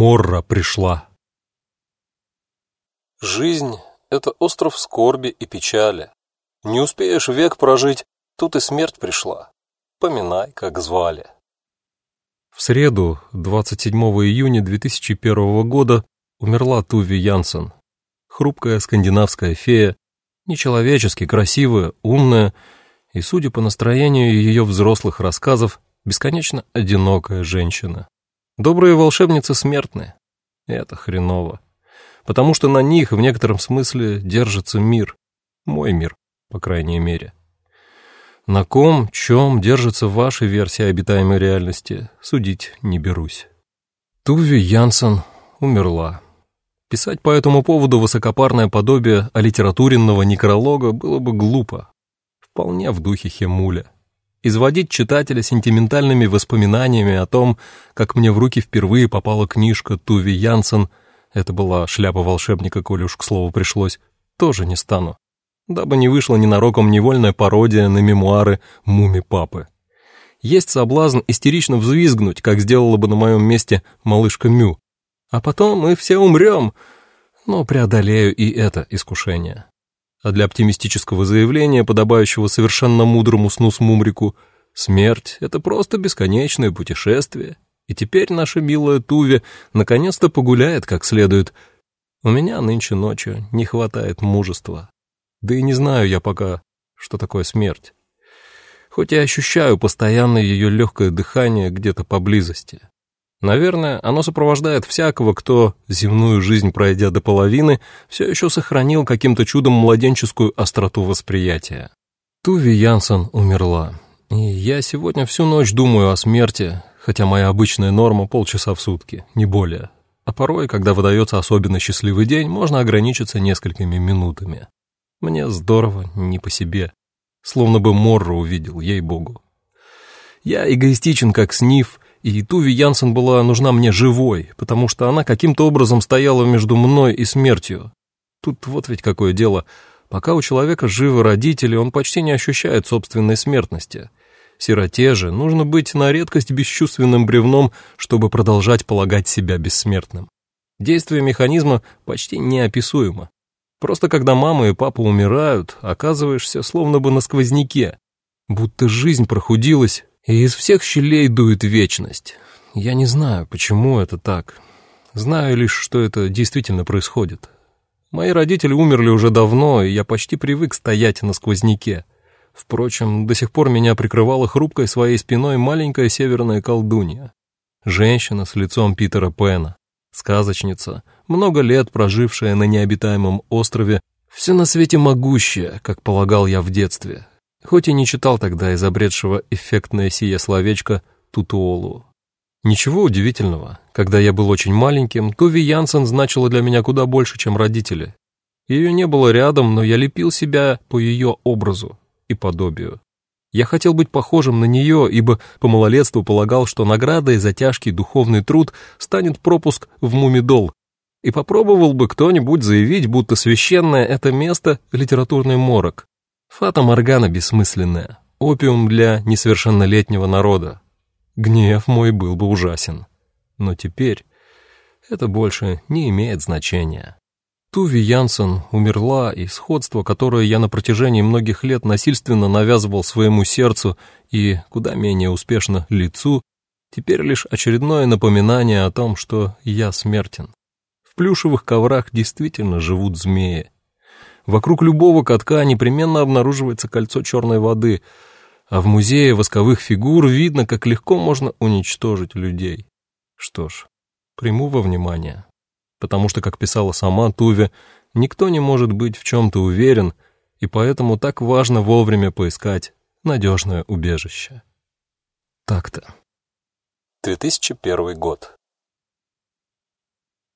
Морра пришла. Жизнь — это остров скорби и печали. Не успеешь век прожить, тут и смерть пришла. Поминай, как звали. В среду, 27 июня 2001 года, умерла Туви Янсен. Хрупкая скандинавская фея, нечеловечески красивая, умная и, судя по настроению ее взрослых рассказов, бесконечно одинокая женщина. Добрые волшебницы смертны. Это хреново. Потому что на них в некотором смысле держится мир. Мой мир, по крайней мере. На ком, чем держится ваша версия обитаемой реальности, судить не берусь. Туви Янсен умерла. Писать по этому поводу высокопарное подобие алитературенного некролога было бы глупо. Вполне в духе Хемуля. Изводить читателя сентиментальными воспоминаниями о том, как мне в руки впервые попала книжка Туви Янсен, это была шляпа волшебника, коль уж к слову пришлось, тоже не стану дабы не вышла ненароком невольная пародия на мемуары муми-папы. Есть соблазн истерично взвизгнуть, как сделала бы на моем месте малышка Мю. А потом мы все умрем, но преодолею и это искушение. А для оптимистического заявления, подобающего совершенно мудрому снус-мумрику, смерть — это просто бесконечное путешествие, и теперь наша милая Туви наконец-то погуляет как следует. У меня нынче ночью не хватает мужества. Да и не знаю я пока, что такое смерть. Хоть я ощущаю постоянно ее легкое дыхание где-то поблизости. Наверное, оно сопровождает всякого, кто, земную жизнь пройдя до половины, все еще сохранил каким-то чудом младенческую остроту восприятия. Туви Янсен умерла. И я сегодня всю ночь думаю о смерти, хотя моя обычная норма полчаса в сутки, не более. А порой, когда выдается особенно счастливый день, можно ограничиться несколькими минутами. Мне здорово, не по себе. Словно бы Морро увидел, ей-богу. Я эгоистичен, как сниф, и Туви Янсен была нужна мне живой, потому что она каким-то образом стояла между мной и смертью. Тут вот ведь какое дело. Пока у человека живы родители, он почти не ощущает собственной смертности. Сироте же нужно быть на редкость бесчувственным бревном, чтобы продолжать полагать себя бессмертным. Действие механизма почти неописуемо. Просто когда мама и папа умирают, оказываешься словно бы на сквозняке. Будто жизнь прохудилась, и из всех щелей дует вечность. Я не знаю, почему это так. Знаю лишь, что это действительно происходит. Мои родители умерли уже давно, и я почти привык стоять на сквозняке. Впрочем, до сих пор меня прикрывала хрупкой своей спиной маленькая северная колдунья. Женщина с лицом Питера Пэна. Сказочница, много лет прожившая на необитаемом острове, все на свете могущее, как полагал я в детстве, хоть и не читал тогда изобретшего эффектное сие словечко «тутуолу». Ничего удивительного, когда я был очень маленьким, Туви Янсен значила для меня куда больше, чем родители. Ее не было рядом, но я лепил себя по ее образу и подобию. Я хотел быть похожим на нее, ибо по малолетству полагал, что наградой за тяжкий духовный труд станет пропуск в Мумидол. И попробовал бы кто-нибудь заявить, будто священное это место — литературный морок. Фата Моргана бессмысленная, опиум для несовершеннолетнего народа. Гнев мой был бы ужасен. Но теперь это больше не имеет значения. Туви Янсен умерла, и сходство, которое я на протяжении многих лет насильственно навязывал своему сердцу и, куда менее успешно, лицу, теперь лишь очередное напоминание о том, что я смертен. В плюшевых коврах действительно живут змеи. Вокруг любого катка непременно обнаруживается кольцо черной воды, а в музее восковых фигур видно, как легко можно уничтожить людей. Что ж, приму во внимание потому что, как писала сама Туве, никто не может быть в чем-то уверен, и поэтому так важно вовремя поискать надежное убежище. Так-то. 2001 год.